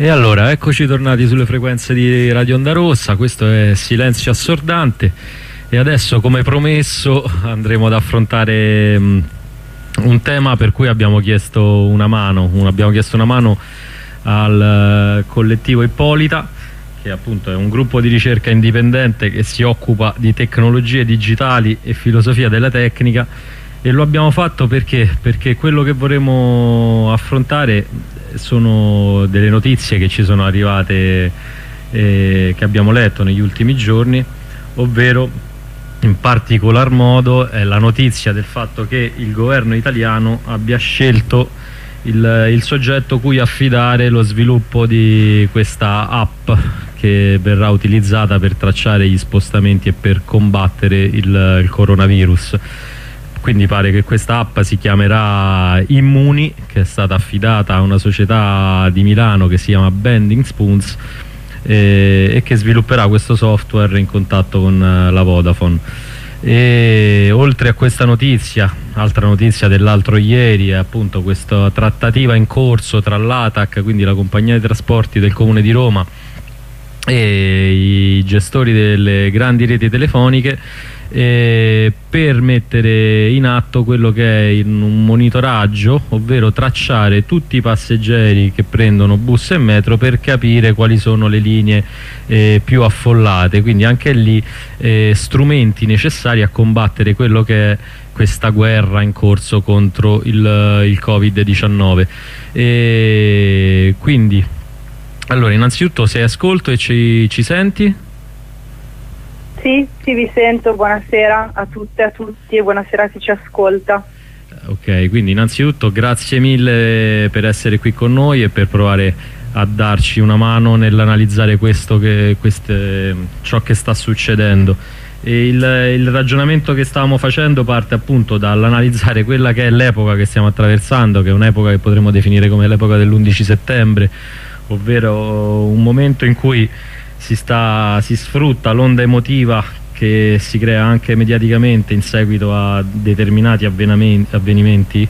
E allora, eccoci tornati sulle frequenze di Radio Onda Rossa, questo è Silenzio Assordante e adesso come promesso andremo ad affrontare um, un tema per cui abbiamo chiesto una mano, un, abbiamo chiesto una mano al uh, collettivo Ippolita che appunto è un gruppo di ricerca indipendente che si occupa di tecnologie digitali e filosofia della tecnica e lo abbiamo fatto perché? Perché quello che vorremmo affrontare sono delle notizie che ci sono arrivate eh, che abbiamo letto negli ultimi giorni ovvero in particolar modo è la notizia del fatto che il governo italiano abbia scelto il, il soggetto cui affidare lo sviluppo di questa app che verrà utilizzata per tracciare gli spostamenti e per combattere il, il coronavirus quindi pare che questa app si chiamerà Immuni che è stata affidata a una società di Milano che si chiama Bending Spoons e, e che svilupperà questo software in contatto con uh, la Vodafone. E oltre a questa notizia altra notizia dell'altro ieri è appunto questa trattativa in corso tra l'ATAC quindi la compagnia di trasporti del comune di Roma e i gestori delle grandi reti telefoniche eh, per mettere in atto quello che è un monitoraggio, ovvero tracciare tutti i passeggeri che prendono bus e metro per capire quali sono le linee eh, più affollate, quindi anche lì eh, strumenti necessari a combattere quello che è questa guerra in corso contro il, il Covid-19. Quindi, allora, innanzitutto sei ascolto e ci, ci senti? Sì, sì, vi sento, buonasera a tutte e a tutti e buonasera a chi ci ascolta. Ok, quindi innanzitutto grazie mille per essere qui con noi e per provare a darci una mano nell'analizzare ciò che sta succedendo. Il, il, ragionamento che stavamo facendo parte appunto dall'analizzare quella che è l'epoca che stiamo attraversando, che è un'epoca che potremmo definire come l'epoca dell'11 settembre, ovvero un momento in cui si, sta, si sfrutta l'onda emotiva che si crea anche mediaticamente in seguito a determinati avvenimenti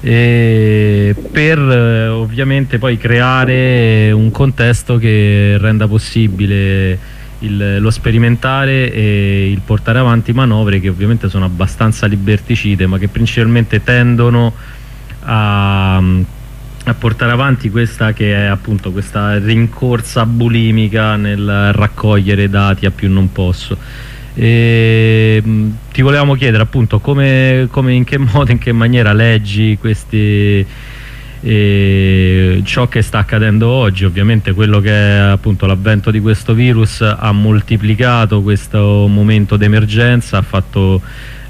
per ovviamente poi creare un contesto che renda possibile il, lo sperimentare e il portare avanti manovre che ovviamente sono abbastanza liberticide ma che principalmente tendono a a portare avanti questa che è appunto questa rincorsa bulimica nel raccogliere dati a più non posso. E, ti volevamo chiedere appunto come, come, in che modo, in che maniera leggi questi e ciò che sta accadendo oggi. Ovviamente quello che è appunto l'avvento di questo virus ha moltiplicato questo momento d'emergenza ha fatto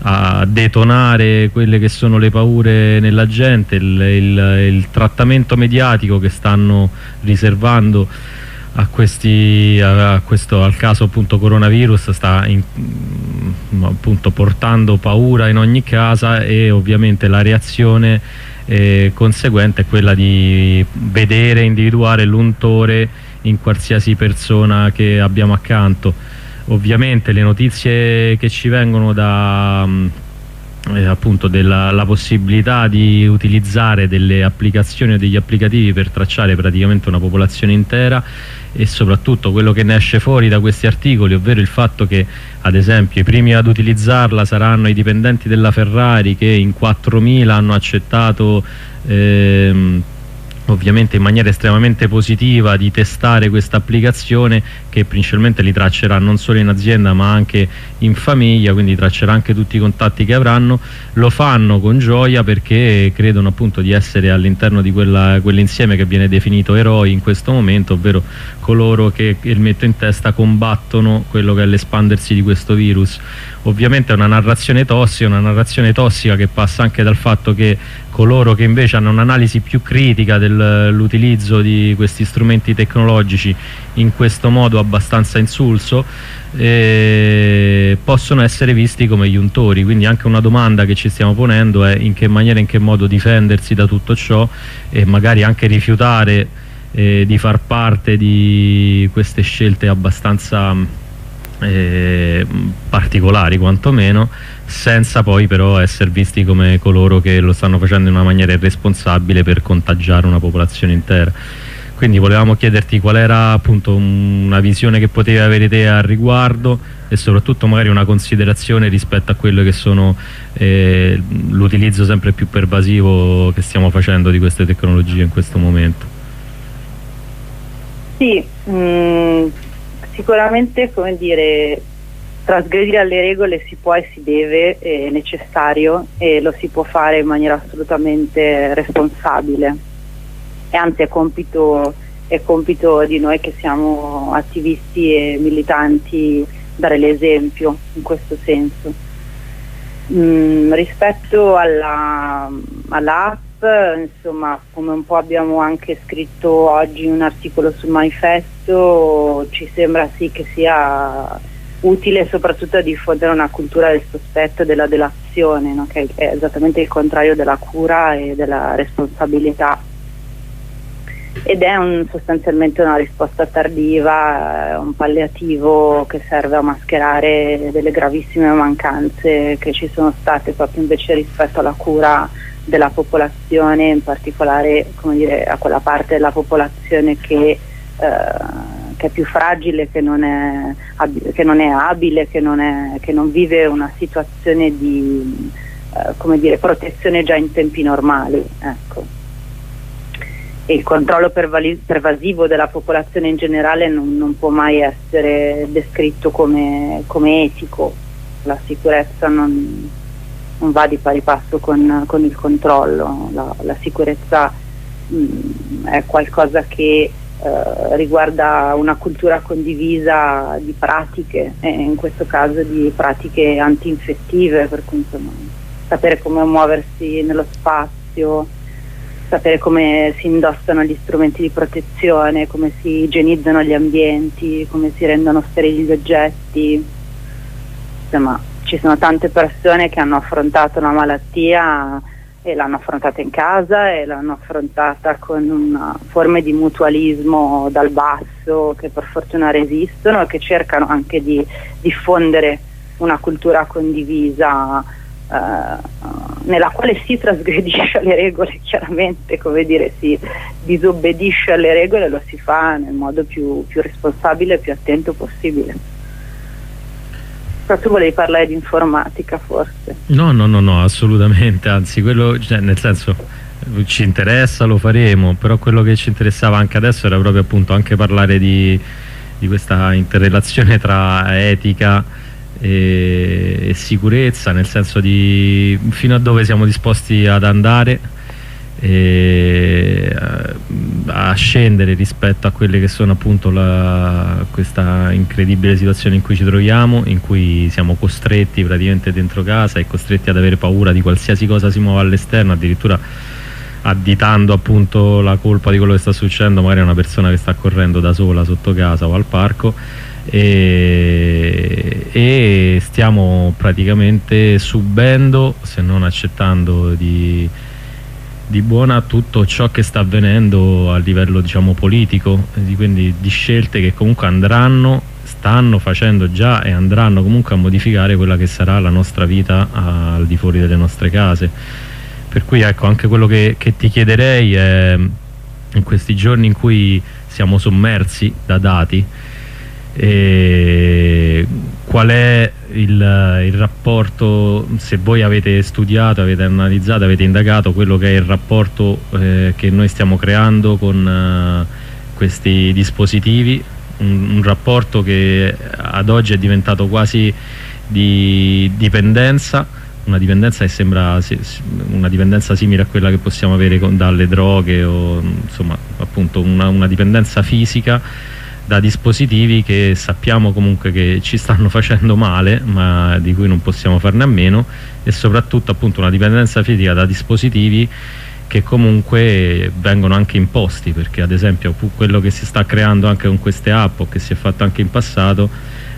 a detonare quelle che sono le paure nella gente, il, il, il trattamento mediatico che stanno riservando a questi, a questo, al caso appunto coronavirus sta in, mm, appunto portando paura in ogni casa e ovviamente la reazione eh, conseguente è quella di vedere, individuare l'untore in qualsiasi persona che abbiamo accanto ovviamente le notizie che ci vengono da mm, eh, appunto della possibilità di utilizzare delle applicazioni o degli applicativi per tracciare praticamente una popolazione intera e soprattutto quello che ne esce fuori da questi articoli ovvero il fatto che ad esempio i primi ad utilizzarla saranno i dipendenti della Ferrari che in 4.000 hanno accettato ehm, ovviamente in maniera estremamente positiva di testare questa applicazione che principalmente li traccerà non solo in azienda ma anche in famiglia quindi traccerà anche tutti i contatti che avranno. Lo fanno con gioia perché credono appunto di essere all'interno di quell'insieme che viene definito eroi in questo momento ovvero coloro che il metto in testa combattono quello che è l'espandersi di questo virus ovviamente è una narrazione tossica, una narrazione tossica che passa anche dal fatto che coloro che invece hanno un'analisi più critica dell'utilizzo di questi strumenti tecnologici in questo modo abbastanza insulso eh, possono essere visti come gli untori. Quindi anche una domanda che ci stiamo ponendo è in che maniera e in che modo difendersi da tutto ciò e magari anche rifiutare eh, di far parte di queste scelte abbastanza eh, particolari quantomeno senza poi però essere visti come coloro che lo stanno facendo in una maniera irresponsabile per contagiare una popolazione intera quindi volevamo chiederti qual era appunto una visione che potevi avere te al riguardo e soprattutto magari una considerazione rispetto a quello che sono eh, l'utilizzo sempre più pervasivo che stiamo facendo di queste tecnologie in questo momento. Sì, mh, mm, sicuramente come dire trasgredire alle regole si può e si deve, è necessario e lo si può fare in maniera assolutamente responsabile e anzi è compito, è compito di noi che siamo attivisti e militanti dare l'esempio in questo senso. Mm, rispetto alla, all'app, insomma, come un po' abbiamo anche scritto oggi un articolo sul manifesto, ci sembra sì che sia utile soprattutto a diffondere una cultura del sospetto e della delazione, no? che è esattamente il contrario della cura e della responsabilità ed è un, sostanzialmente una risposta tardiva, eh, un palliativo che serve a mascherare delle gravissime mancanze che ci sono state proprio invece rispetto alla cura della popolazione, in particolare dire, a quella parte della popolazione che, eh, che è più fragile, che non è, che non è abile, che non, è, che non, vive una situazione di eh, dire, protezione già in tempi normali. Ecco il controllo pervasivo della popolazione in generale non, non può mai essere descritto come, come etico, la sicurezza non, non, va di pari passo con, con il controllo, la, la sicurezza mh, mm, è qualcosa che eh, riguarda una cultura condivisa di pratiche, e in questo caso di pratiche antinfettive, per cui insomma, sapere come muoversi nello spazio, sapere come si indossano gli strumenti di protezione, come si igienizzano gli ambienti, come si rendono sterili gli oggetti. Insomma, ci sono tante persone che hanno affrontato una malattia e l'hanno affrontata in casa e l'hanno affrontata con una forme di mutualismo dal basso che per fortuna resistono e che cercano anche di diffondere una cultura condivisa uh, nella quale si trasgredisce le regole, chiaramente, come dire, si disobbedisce alle regole, lo si fa nel modo più, più responsabile e più attento possibile. Però tu volevi parlare di informatica forse? No, no, no, no, assolutamente, anzi, quello, cioè, nel senso ci interessa, lo faremo, però quello che ci interessava anche adesso era proprio appunto anche parlare di, di questa interrelazione tra etica e, e sicurezza, nel senso di fino a dove siamo disposti ad andare e, a scendere rispetto a quelle che sono appunto la, questa incredibile situazione in cui ci troviamo, in cui siamo costretti praticamente dentro casa e costretti ad avere paura di qualsiasi cosa si muova all'esterno, addirittura additando appunto la colpa di quello che sta succedendo magari a una persona che sta correndo da sola sotto casa o al parco e, e stiamo praticamente subendo, se non accettando di, di buona tutto ciò che sta avvenendo a livello diciamo, politico, quindi di scelte che comunque andranno, stanno facendo già e andranno comunque a modificare quella che sarà la nostra vita al di fuori delle nostre case. Per cui ecco, anche quello che, che ti chiederei è in questi giorni in cui siamo sommersi da dati, e qual è il, il, rapporto, se voi avete studiato, avete analizzato, avete indagato quello che è il rapporto eh, che noi stiamo creando con eh, questi dispositivi, un, un, rapporto che ad oggi è diventato quasi di dipendenza, una dipendenza che sembra una dipendenza simile a quella che possiamo avere con, dalle droghe o insomma appunto una, una dipendenza fisica da dispositivi che sappiamo comunque che ci stanno facendo male ma di cui non possiamo farne a meno e soprattutto appunto una dipendenza fisica da dispositivi che comunque vengono anche imposti perché ad esempio quello che si sta creando anche con queste app o che si è fatto anche in passato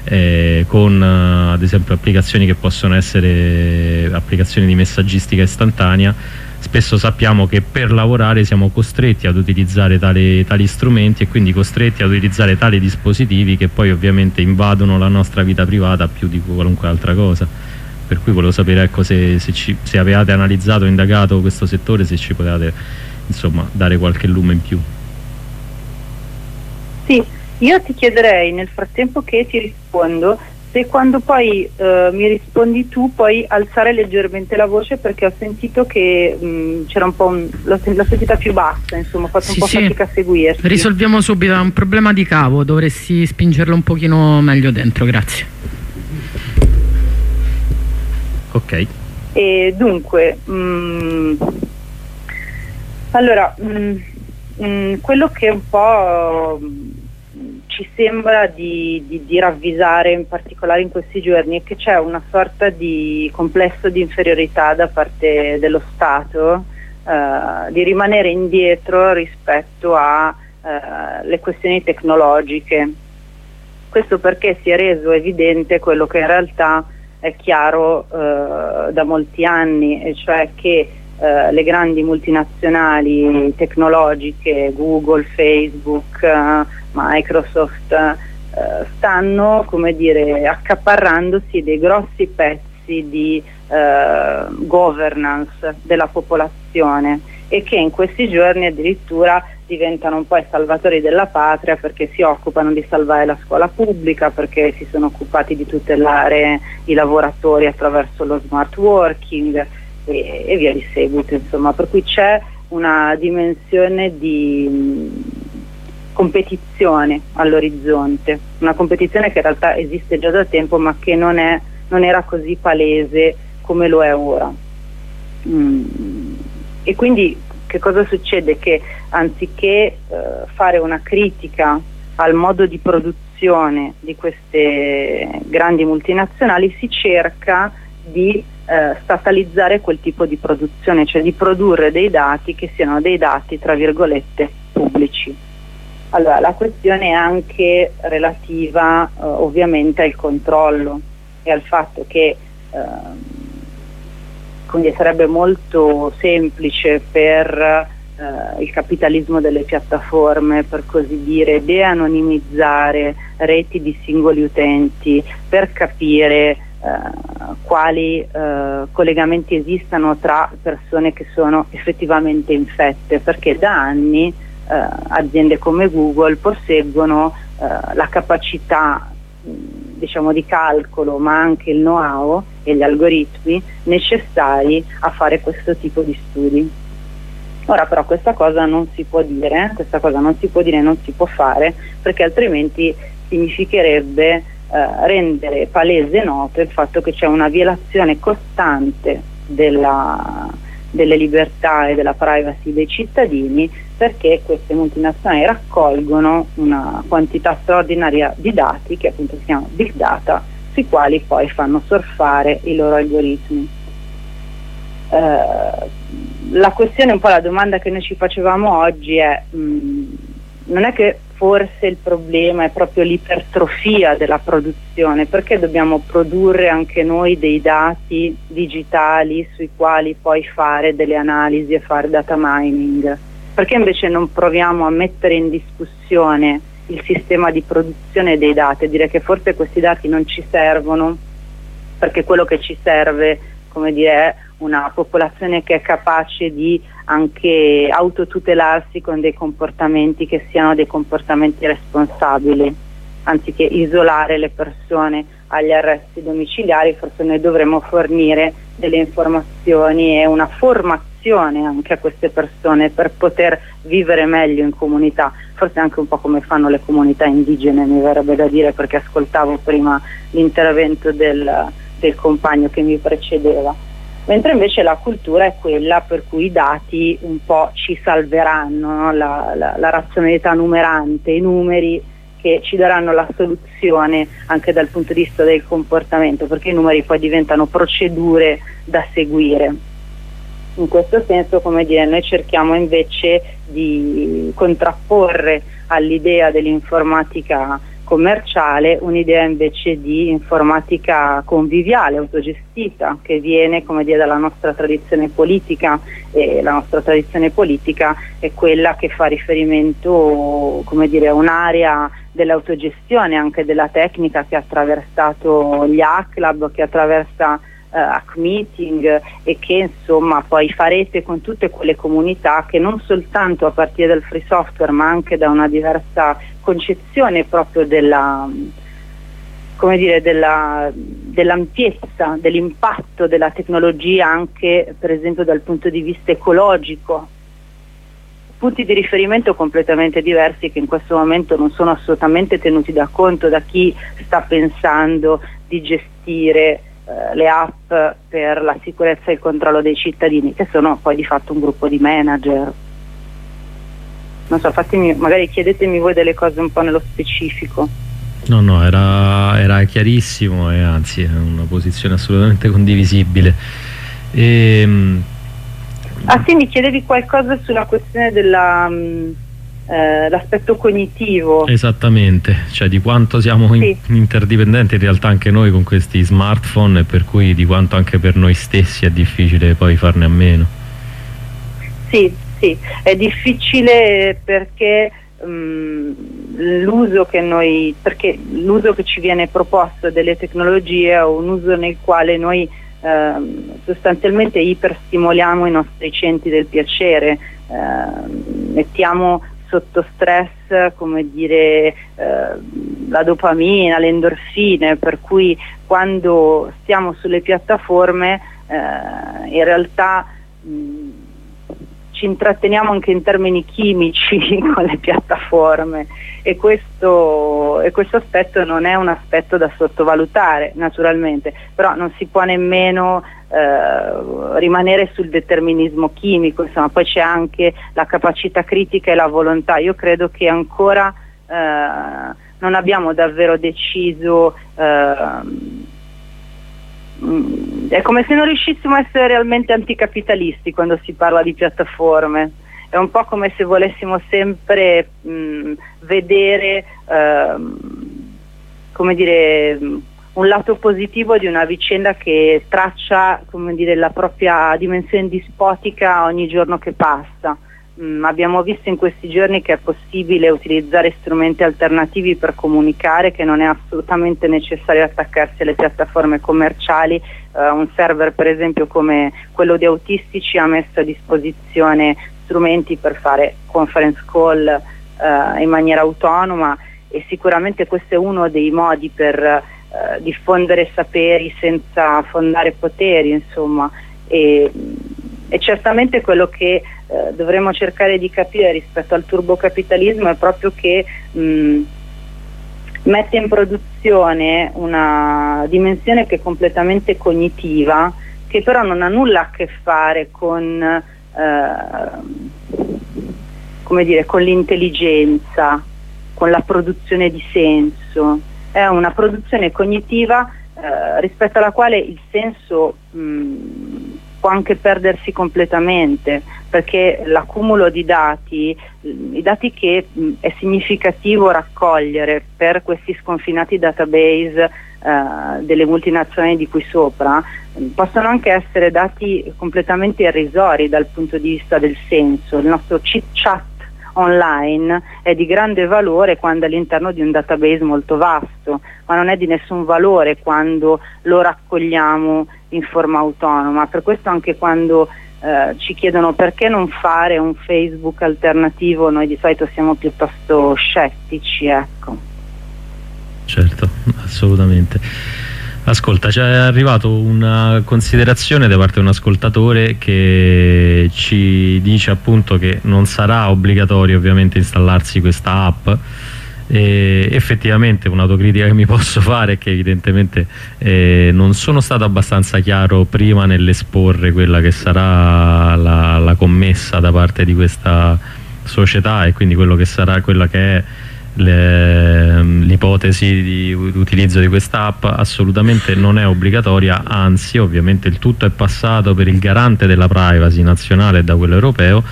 eh, con eh, ad esempio applicazioni che possono essere applicazioni di messaggistica istantanea spesso sappiamo che per lavorare siamo costretti ad utilizzare tali, tali, strumenti e quindi costretti ad utilizzare tali dispositivi che poi ovviamente invadono la nostra vita privata più di qualunque altra cosa. Per cui volevo sapere ecco, se, se, ci, se avevate analizzato indagato questo settore se ci potevate insomma dare qualche lume in più. Sì, io ti chiederei nel frattempo che ti rispondo se quando poi uh, mi rispondi tu puoi alzare leggermente la voce perché ho sentito che mh, mm, c'era un po' un, l'ho, l'ho, sentita più bassa insomma ho fatto sì, un po' sì. fatica a seguirti. Risolviamo subito, è un problema di cavo dovresti spingerlo un pochino meglio dentro grazie. Ok. E dunque mh, mm, allora mh, mm, quello che un po' ci sembra di, di, di, ravvisare in particolare in questi giorni è che c'è una sorta di complesso di inferiorità da parte dello Stato eh, di rimanere indietro rispetto alle eh, questioni tecnologiche. Questo perché si è reso evidente quello che in realtà è chiaro eh, da molti anni, e cioè che eh, le grandi multinazionali tecnologiche, Google, Facebook, eh, Microsoft, eh, stanno come dire, accaparrandosi dei grossi pezzi di eh, governance della popolazione e che in questi giorni addirittura diventano un po' i salvatori della patria perché si occupano di salvare la scuola pubblica, perché si sono occupati di tutelare i lavoratori attraverso lo smart working, e, e via di seguito, insomma, per cui c'è una dimensione di competizione all'orizzonte, una competizione che in realtà esiste già da tempo ma che non, è, non era così palese come lo è ora. Mm. E quindi che cosa succede? Che anziché eh, fare una critica al modo di produzione di queste grandi multinazionali si cerca di eh, statalizzare quel tipo di produzione, cioè di produrre dei dati che siano dei dati tra virgolette pubblici. Allora, la questione è anche relativa eh, ovviamente al controllo e al fatto che eh, quindi sarebbe molto semplice per eh, il capitalismo delle piattaforme, per così dire, de-anonimizzare reti di singoli utenti per capire eh, quali eh, collegamenti esistano tra persone che sono effettivamente infette, perché da anni eh, aziende come Google posseggono eh, la capacità diciamo, di calcolo ma anche il know-how e gli algoritmi necessari a fare questo tipo di studi. Ora però questa cosa non si può dire, questa cosa non si può dire, non si può fare perché altrimenti significherebbe eh, rendere palese noto il fatto che c'è una violazione costante della, delle libertà e della privacy dei cittadini perché queste multinazionali raccolgono una quantità straordinaria di dati che appunto si chiamano big data sui quali poi fanno surfare i loro algoritmi. Eh, la questione, un po' la domanda che noi ci facevamo oggi è mh, mm, non è che forse il problema è proprio l'ipertrofia della produzione, perché dobbiamo produrre anche noi dei dati digitali sui quali poi fare delle analisi e fare data mining? Perché invece non proviamo a mettere in discussione il sistema di produzione dei dati e dire che forse questi dati non ci servono, perché quello che ci serve come dire, è una popolazione che è capace di anche autotutelarsi con dei comportamenti che siano dei comportamenti responsabili, anziché isolare le persone agli arresti domiciliari, forse noi dovremmo fornire delle informazioni e una formazione anche a queste persone per poter vivere meglio in comunità, forse anche un po' come fanno le comunità indigene, mi verrebbe da dire perché ascoltavo prima l'intervento del, del compagno che mi precedeva mentre invece la cultura è quella per cui i dati un po' ci salveranno, no? la, la, la razionalità numerante, i numeri che ci daranno la soluzione anche dal punto di vista del comportamento, perché i numeri poi diventano procedure da seguire. In questo senso, come dire, noi cerchiamo invece di contrapporre all'idea dell'informatica commerciale, un'idea invece di informatica conviviale, autogestita, che viene dire, dalla nostra tradizione politica. E la nostra tradizione politica è quella che fa riferimento dire, a un'area dell'autogestione, anche della tecnica che ha attraversato gli ACLAB, che attraversa hack meeting e che insomma poi farete con tutte quelle comunità che non soltanto a partire dal free software ma anche da una diversa concezione proprio della come dire, della, dell'ampiezza, dell'impatto della tecnologia anche per esempio dal punto di vista ecologico. Punti di riferimento completamente diversi che in questo momento non sono assolutamente tenuti da conto da chi sta pensando di gestire eh, le app per la sicurezza e il controllo dei cittadini, che sono poi di fatto un gruppo di manager. Non so, fatemi, magari chiedetemi voi delle cose un po' nello specifico. No, no, era, era chiarissimo e anzi è una posizione assolutamente condivisibile. E, ehm, ah sì, mi chiedevi qualcosa sulla questione della... Um, eh, l'aspetto cognitivo. Esattamente, cioè di quanto siamo sì. in, interdipendenti in realtà anche noi con questi smartphone e per cui di quanto anche per noi stessi è difficile poi farne a meno. Sì, sì, è difficile perché um, l'uso che noi, perché l'uso che ci viene proposto delle tecnologie è un uso nel quale noi eh, sostanzialmente iperstimoliamo i nostri centri del piacere, eh, mettiamo sotto stress come dire eh, la dopamina, le endorfine, per cui quando stiamo sulle piattaforme eh, in realtà mh, ci intratteniamo anche in termini chimici con le piattaforme e questo, e questo, aspetto non è un aspetto da sottovalutare naturalmente, però non si può nemmeno eh, rimanere sul determinismo chimico, insomma poi c'è anche la capacità critica e la volontà, io credo che ancora eh, non abbiamo davvero deciso eh, Mm, è come se non riuscissimo a essere realmente anticapitalisti quando si parla di piattaforme. È un po' come se volessimo sempre mh, mm, vedere ehm, come dire, un lato positivo di una vicenda che traccia dire, la propria dimensione dispotica ogni giorno che passa. Mm, abbiamo visto in questi giorni che è possibile utilizzare strumenti alternativi per comunicare, che non è assolutamente necessario attaccarsi alle piattaforme commerciali. Uh, un server per esempio come quello di autistici ha messo a disposizione strumenti per fare conference call uh, in maniera autonoma e sicuramente questo è uno dei modi per uh, diffondere saperi senza fondare poteri, insomma. E, e certamente quello che eh, dovremmo cercare di capire rispetto al turbocapitalismo è proprio che mh, mette in produzione una dimensione che è completamente cognitiva, che però non ha nulla a che fare con, eh, con l'intelligenza, con la produzione di senso. È una produzione cognitiva eh, rispetto alla quale il senso mh, può anche perdersi completamente perché l'accumulo di dati, i dati che mh, è significativo raccogliere per questi sconfinati database eh, delle multinazionali di qui sopra, possono anche essere dati completamente irrisori dal punto di vista del senso. Il nostro chit chat online è di grande valore quando è all'interno di un database molto vasto, ma non è di nessun valore quando lo raccogliamo in forma autonoma. Per questo anche quando eh, ci chiedono perché non fare un Facebook alternativo, noi di solito siamo piuttosto scettici. Ecco. Certo, assolutamente. Ascolta, c'è arrivato una considerazione da parte di un ascoltatore che ci dice appunto che non sarà obbligatorio ovviamente installarsi questa app. E effettivamente un'autocritica che mi posso fare è che evidentemente eh, non sono stato abbastanza chiaro prima nell'esporre quella che sarà la, la, commessa da parte di questa società e quindi quello che sarà quella che è l'ipotesi di utilizzo di questa app assolutamente non è obbligatoria anzi ovviamente il tutto è passato per il garante della privacy nazionale e da quello europeo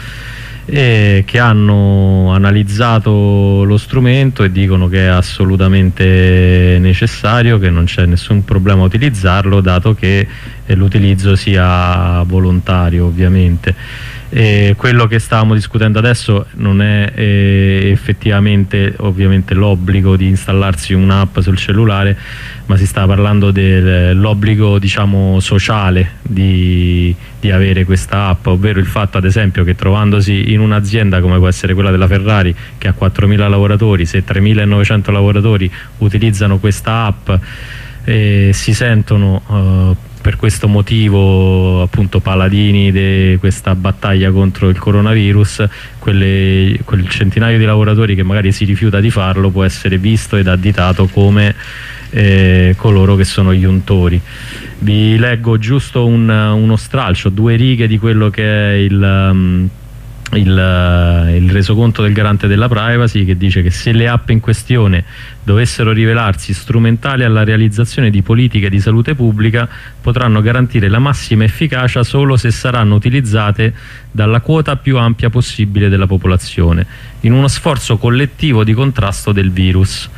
e che hanno analizzato lo strumento e dicono che è assolutamente necessario, che non c'è nessun problema a utilizzarlo dato che l'utilizzo sia volontario ovviamente. E quello che stavamo discutendo adesso non è eh, effettivamente ovviamente l'obbligo di installarsi un'app sul cellulare ma si sta parlando dell'obbligo diciamo, sociale di, di, avere questa app ovvero il fatto ad esempio che trovandosi in un'azienda come può essere quella della Ferrari che ha 4.000 lavoratori se 3.900 lavoratori utilizzano questa app eh, si sentono eh, per questo motivo appunto paladini di questa battaglia contro il coronavirus quelle, quel centinaio di lavoratori che magari si rifiuta di farlo può essere visto ed additato come eh, coloro che sono gli untori. Vi leggo giusto un, uno stralcio due righe di quello che è il um, il, eh, il, resoconto del garante della privacy che dice che se le app in questione dovessero rivelarsi strumentali alla realizzazione di politiche di salute pubblica potranno garantire la massima efficacia solo se saranno utilizzate dalla quota più ampia possibile della popolazione in uno sforzo collettivo di contrasto del virus.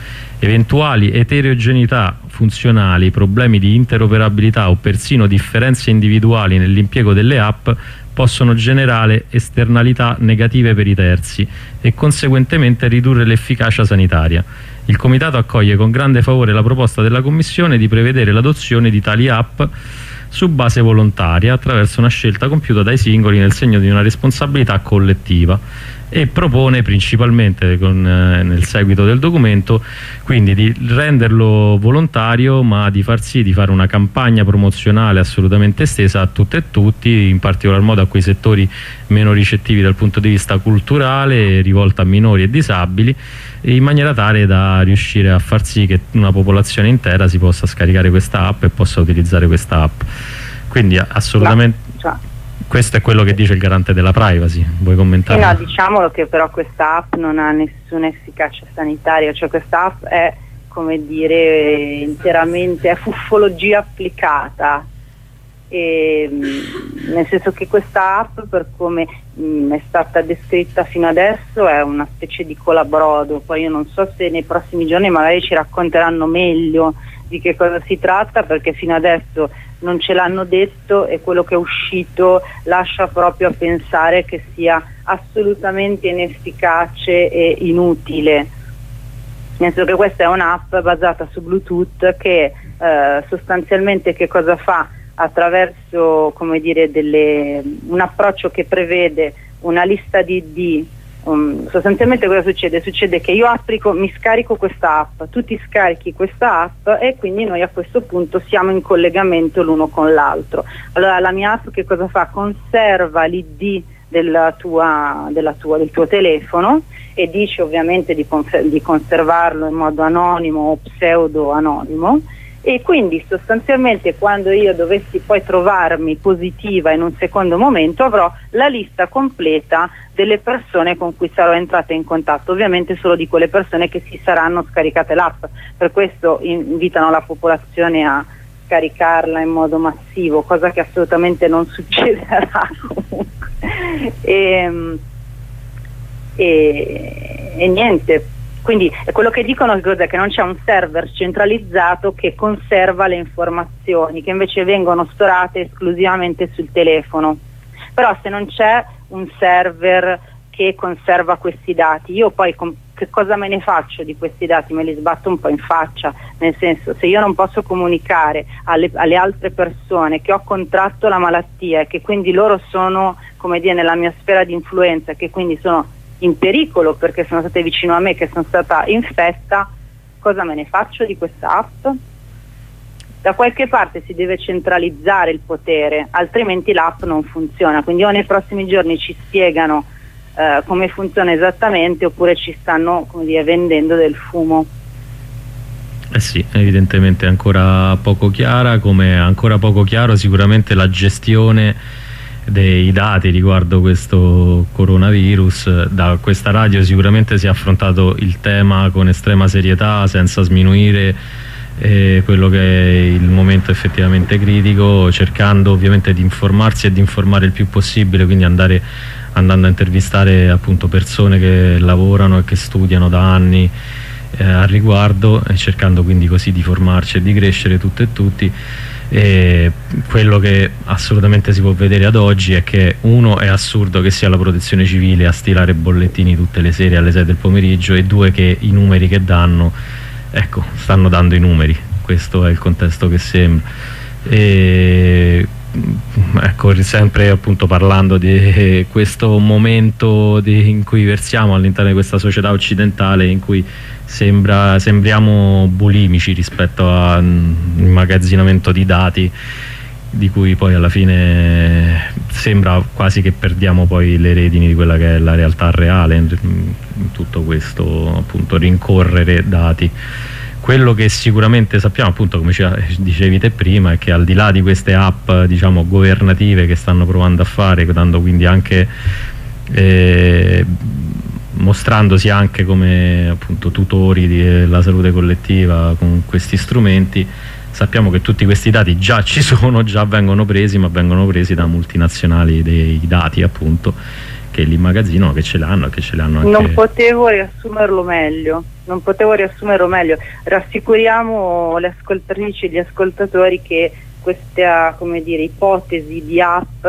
Eventuali eterogeneità funzionali, problemi di interoperabilità o persino differenze individuali nell'impiego delle app possono generare esternalità negative per i terzi e conseguentemente ridurre l'efficacia sanitaria. Il Comitato accoglie con grande favore la proposta della Commissione di prevedere l'adozione di tali app su base volontaria attraverso una scelta compiuta dai singoli nel segno di una responsabilità collettiva e propone principalmente con, eh, nel seguito del documento quindi di renderlo volontario ma di far sì di fare una campagna promozionale assolutamente estesa a tutte e tutti in particolar modo a quei settori meno ricettivi dal punto di vista culturale rivolta a minori e disabili in maniera tale da riuscire a far sì che una popolazione intera si possa scaricare questa app e possa utilizzare questa app. Quindi assolutamente questo è quello che dice il garante della privacy, vuoi commentare? No, diciamolo che però questa app non ha nessuna efficacia sanitaria, cioè questa app è come dire interamente è fuffologia applicata. E, mm, nel senso che questa app per come mh, mm, è stata descritta fino adesso è una specie di colabrodo. Poi io non so se nei prossimi giorni magari ci racconteranno meglio di che cosa si tratta perché fino adesso non ce l'hanno detto e quello che è uscito lascia proprio a pensare che sia assolutamente inefficace e inutile. Nel senso che questa è un'app basata su Bluetooth che eh, sostanzialmente che cosa fa? Attraverso dire, delle, un approccio che prevede una lista di ID Um, sostanzialmente cosa succede? Succede che io applico, mi scarico questa app, tu ti scarichi questa app e quindi noi a questo punto siamo in collegamento l'uno con l'altro. Allora la mia app che cosa fa? Conserva l'ID della tua, della tua, del tuo telefono e dice ovviamente di, di conservarlo in modo anonimo o pseudo anonimo e quindi sostanzialmente quando io dovessi poi trovarmi positiva in un secondo momento avrò la lista completa delle persone con cui sarò entrata in contatto, ovviamente solo di quelle persone che si saranno scaricate l'app, per questo invitano la popolazione a scaricarla in modo massivo, cosa che assolutamente non succederà comunque. E, ehm, e, e niente, quindi quello che dicono è che non c'è un server centralizzato che conserva le informazioni, che invece vengono storate esclusivamente sul telefono. Però se non c'è un server che conserva questi dati, io poi che cosa me ne faccio di questi dati? Me li sbatto un po' in faccia, nel senso se io non posso comunicare alle, alle altre persone che ho contratto la malattia e che quindi loro sono come dire nella mia sfera di influenza, che quindi sono in pericolo perché sono state vicino a me che sono stata infetta, cosa me ne faccio di questa app? Da qualche parte si deve centralizzare il potere, altrimenti l'app non funziona. Quindi o nei prossimi giorni ci spiegano eh, come funziona esattamente oppure ci stanno dire, vendendo del fumo. Eh sì, evidentemente ancora poco chiara, come ancora poco chiaro sicuramente la gestione dei dati riguardo questo coronavirus. Da questa radio sicuramente si è affrontato il tema con estrema serietà, senza sminuire eh, quello che è il momento effettivamente critico, cercando ovviamente di informarsi e di informare il più possibile, quindi andare, andando a intervistare appunto persone che lavorano e che studiano da anni eh, al riguardo e cercando quindi così di formarci e di crescere tutte e tutti E quello che assolutamente si può vedere ad oggi è che uno è assurdo che sia la protezione civile a stilare bollettini tutte le sere alle 6 del pomeriggio e due che i numeri che danno ecco, stanno dando i numeri. Questo è il contesto che sembra. E ecco, sempre appunto parlando di questo momento di, in cui versiamo all'interno di questa società occidentale in cui sembra, sembriamo bulimici rispetto all'immagazzinamento di dati di cui poi alla fine sembra quasi che perdiamo poi le redini di quella che è la realtà reale in tutto questo appunto rincorrere dati. Quello che sicuramente sappiamo appunto come dicevi te prima è che al di là di queste app diciamo governative che stanno provando a fare dando quindi anche eh, mostrandosi anche come appunto, tutori della salute collettiva con questi strumenti sappiamo che tutti questi dati già ci sono, già vengono presi ma vengono presi da multinazionali dei dati appunto che li immagazzinano, che ce l'hanno e che ce l'hanno anche... Non potevo riassumerlo meglio, non potevo riassumerlo meglio. Rassicuriamo le ascoltatrici e gli ascoltatori che questa come dire, ipotesi di app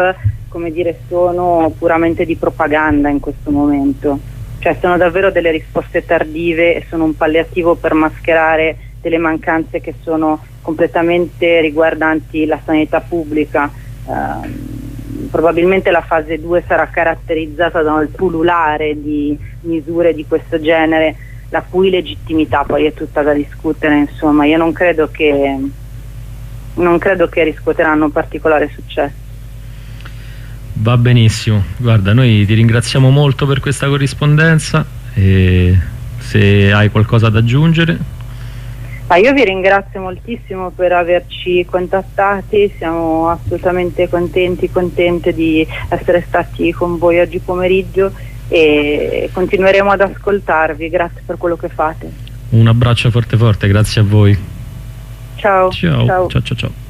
come dire, sono puramente di propaganda in questo momento cioè sono davvero delle risposte tardive e sono un palliativo per mascherare delle mancanze che sono completamente riguardanti la sanità pubblica. Eh, probabilmente la fase 2 sarà caratterizzata dal pullulare di misure di questo genere, la cui legittimità poi è tutta da discutere, insomma, io non credo che, non credo che riscuoteranno particolare successo. Va benissimo, guarda noi ti ringraziamo molto per questa corrispondenza e se hai qualcosa da aggiungere. Ma io vi ringrazio moltissimo per averci contattati, siamo assolutamente contenti, contente di essere stati con voi oggi pomeriggio e continueremo ad ascoltarvi, grazie per quello che fate. Un abbraccio forte forte, grazie a voi. Ciao. Ciao, ciao, ciao. ciao.